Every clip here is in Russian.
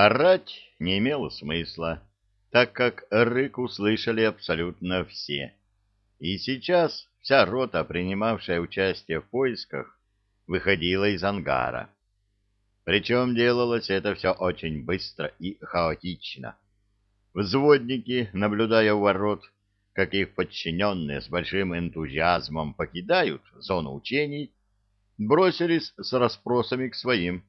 Орать не имело смысла, так как рык услышали абсолютно все. И сейчас вся рота, принимавшая участие в поисках, выходила из ангара. Причем делалось это все очень быстро и хаотично. Взводники, наблюдая у ворот, как их подчиненные с большим энтузиазмом покидают зону учений, бросились с расспросами к своим.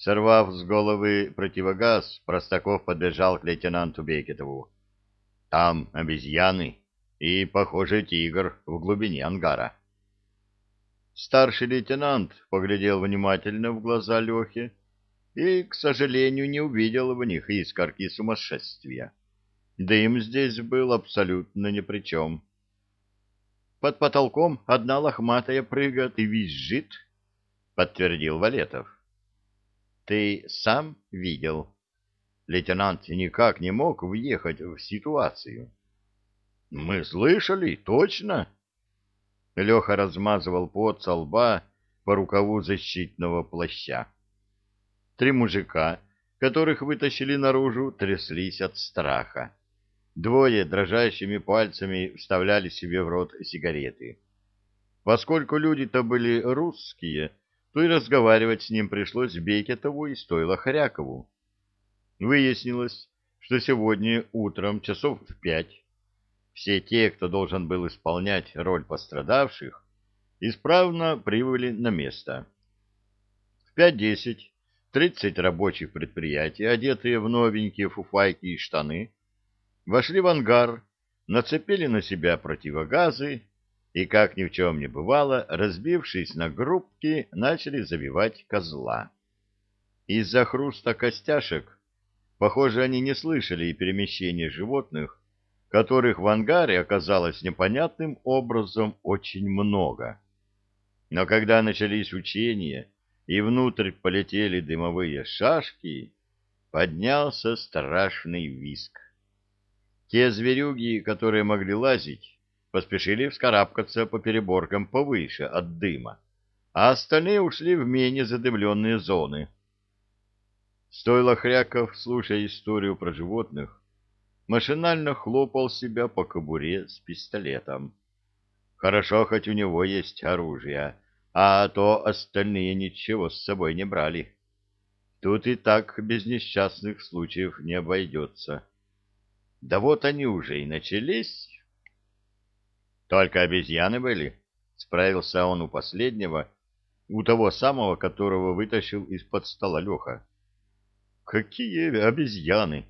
Сорвав с головы противогаз, Простаков подбежал к лейтенанту Бекетову. Там обезьяны и, похоже, тигр в глубине ангара. Старший лейтенант поглядел внимательно в глаза Лехе и, к сожалению, не увидел в них искорки сумасшествия. Дым здесь был абсолютно ни при чем. Под потолком одна лохматая прыгает и визжит, — подтвердил Валетов. — Ты сам видел? Лейтенант никак не мог въехать в ситуацию. — Мы слышали, точно. Леха размазывал пот со лба по рукаву защитного плаща. Три мужика, которых вытащили наружу, тряслись от страха. Двое дрожащими пальцами вставляли себе в рот сигареты. Поскольку люди-то были русские, то и разговаривать с ним пришлось Бекетову и стоило Хрякову. Выяснилось, что сегодня утром часов в пять все те, кто должен был исполнять роль пострадавших, исправно прибыли на место. В пять десять тридцать рабочих предприятий, одетые в новенькие фуфайки и штаны, вошли в ангар, нацепили на себя противогазы и, как ни в чем не бывало, разбившись на группки, начали забивать козла. Из-за хруста костяшек, похоже, они не слышали и перемещения животных, которых в ангаре оказалось непонятным образом очень много. Но когда начались учения и внутрь полетели дымовые шашки, поднялся страшный виск. Те зверюги, которые могли лазить, поспешили вскарабкаться по переборкам повыше от дыма, а остальные ушли в менее задымленные зоны. Стоило Хряков, слушая историю про животных, машинально хлопал себя по кобуре с пистолетом. Хорошо, хоть у него есть оружие, а то остальные ничего с собой не брали. Тут и так без несчастных случаев не обойдется. Да вот они уже и начались. Только обезьяны были, справился он у последнего, у того самого, которого вытащил из-под стола Леха. Какие обезьяны!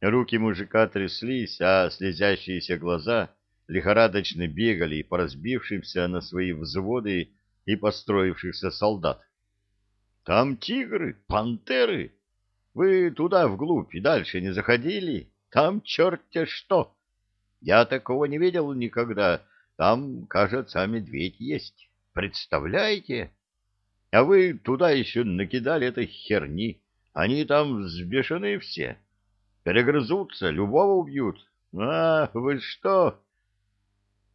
Руки мужика тряслись, а слезящиеся глаза лихорадочно бегали по разбившимся на свои взводы и построившихся солдат. Там тигры, пантеры. Вы туда вглубь и дальше не заходили? Там черт-те что! Я такого не видел никогда. Там, кажется, медведь есть. Представляете? А вы туда еще накидали этой херни. Они там взбешены все. Перегрызутся, любого убьют. А, вы что?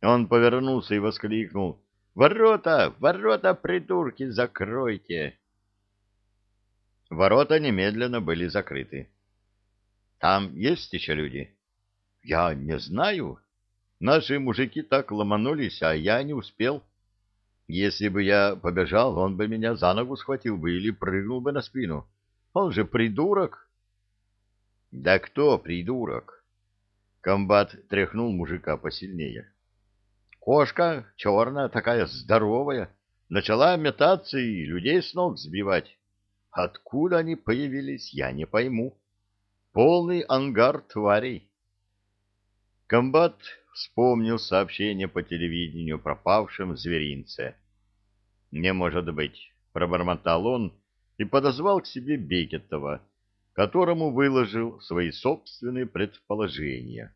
Он повернулся и воскликнул. «Ворота! Ворота, придурки, закройте!» Ворота немедленно были закрыты. Там есть еще люди? Я не знаю. Наши мужики так ломанулись, а я не успел. Если бы я побежал, он бы меня за ногу схватил бы или прыгнул бы на спину. Он же придурок. Да кто придурок? Комбат тряхнул мужика посильнее. Кошка черная, такая здоровая, начала метаться и людей с ног сбивать. Откуда они появились, я не пойму. Полный ангар тварей. Комбат вспомнил сообщение по телевидению пропавшем зверинце. «Не может быть», — пробормотал он и подозвал к себе Бекетова, которому выложил свои собственные предположения.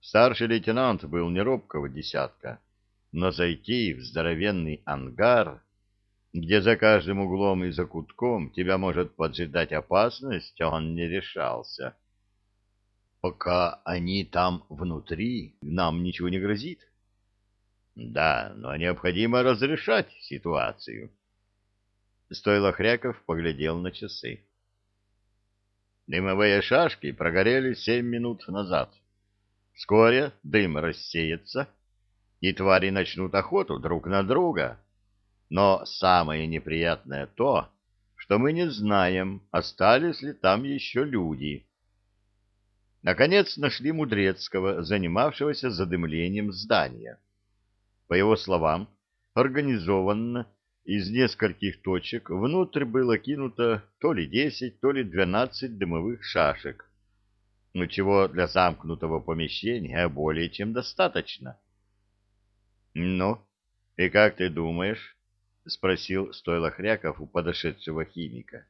Старший лейтенант был не робкого десятка, но зайти в здоровенный ангар где за каждым углом и закутком тебя может поджидать опасность, он не решался. Пока они там внутри, нам ничего не грозит. Да, но необходимо разрешать ситуацию. Стойло Хряков поглядел на часы. Дымовые шашки прогорели семь минут назад. Вскоре дым рассеется, и твари начнут охоту друг на друга. Но самое неприятное то, что мы не знаем, остались ли там еще люди. Наконец нашли Мудрецкого, занимавшегося задымлением здания. По его словам, организованно из нескольких точек внутрь было кинуто то ли десять, то ли двенадцать дымовых шашек, но чего для замкнутого помещения более чем достаточно. — Ну, и как ты думаешь? — спросил Стойло Хряков у подошедшего химика. —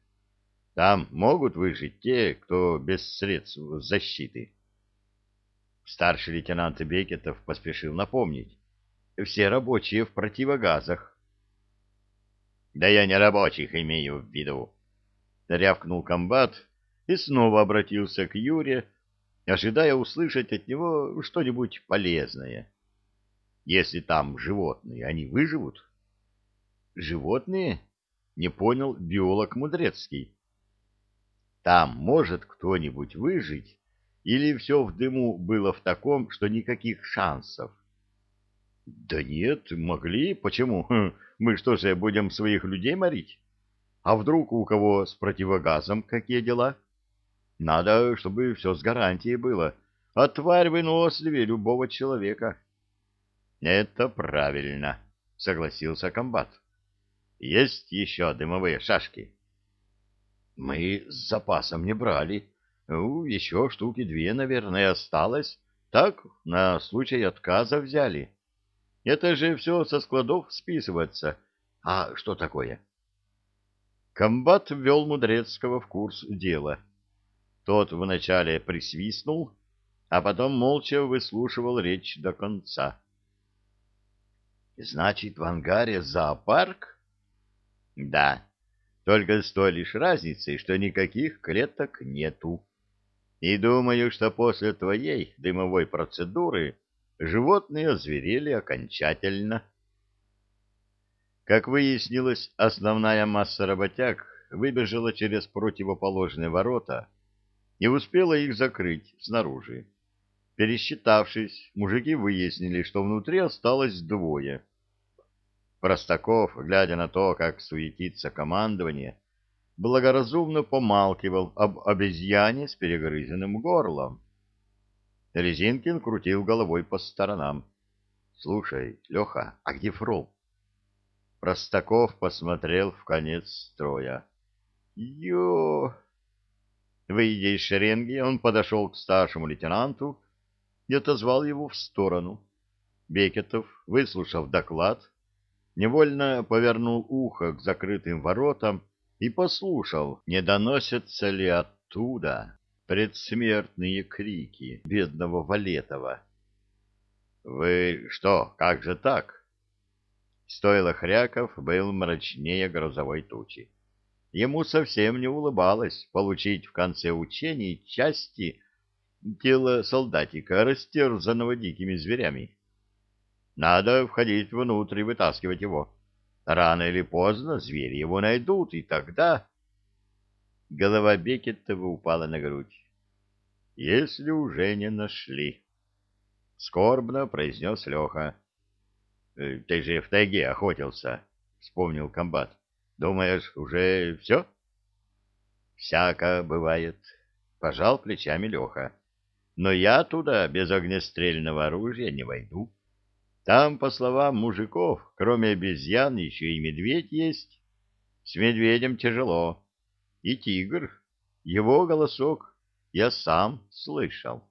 Там могут выжить те, кто без средств защиты. Старший лейтенант Бекетов поспешил напомнить. Все рабочие в противогазах. — Да я не рабочих имею в виду, — рявкнул комбат и снова обратился к Юре, ожидая услышать от него что-нибудь полезное. Если там животные, они выживут? Животные? Не понял биолог Мудрецкий. Там может кто-нибудь выжить, или все в дыму было в таком, что никаких шансов? Да нет, могли. Почему? Хм, мы что же, будем своих людей морить? А вдруг у кого с противогазом какие дела? Надо, чтобы все с гарантией было. А тварь выносливее любого человека. Это правильно, согласился комбат. Есть еще дымовые шашки? Мы с запасом не брали. Ну, еще штуки две, наверное, осталось. Так, на случай отказа взяли. Это же все со складов списывается. А что такое? Комбат ввел Мудрецкого в курс дела. Тот вначале присвистнул, а потом молча выслушивал речь до конца. «Значит, в ангаре зоопарк?» «Да, только с той лишь разницей, что никаких клеток нету. И думаю, что после твоей дымовой процедуры животные озверели окончательно. Как выяснилось, основная масса работяг выбежала через противоположные ворота и успела их закрыть снаружи. Пересчитавшись, мужики выяснили, что внутри осталось двое. Простаков, глядя на то, как суетится командование, благоразумно помалкивал об обезьяне с перегрызенным горлом. Резинкин крутил головой по сторонам. — Слушай, Леха, а где Фрол? Простаков посмотрел в конец строя. — Ё! Выйдя из шеренги, он подошел к старшему лейтенанту и отозвал его в сторону. Бекетов, выслушав доклад, невольно повернул ухо к закрытым воротам и послушал, не доносятся ли оттуда предсмертные крики бедного Валетова. «Вы что, как же так?» Стоило Хряков был мрачнее грозовой тучи. Ему совсем не улыбалось получить в конце учений части тела солдатика, растерзанного дикими зверями. Надо входить внутрь и вытаскивать его. Рано или поздно звери его найдут, и тогда... Голова Бекетова упала на грудь. «Если уже не нашли», — скорбно произнес Леха. «Э, «Ты же в тайге охотился», — вспомнил комбат. «Думаешь, уже все?» «Всяко бывает», — пожал плечами Леха. «Но я туда без огнестрельного оружия не войду. Там, по словам мужиков, кроме обезьян еще и медведь есть. С медведем тяжело» и тигр. Его голосок я сам слышал.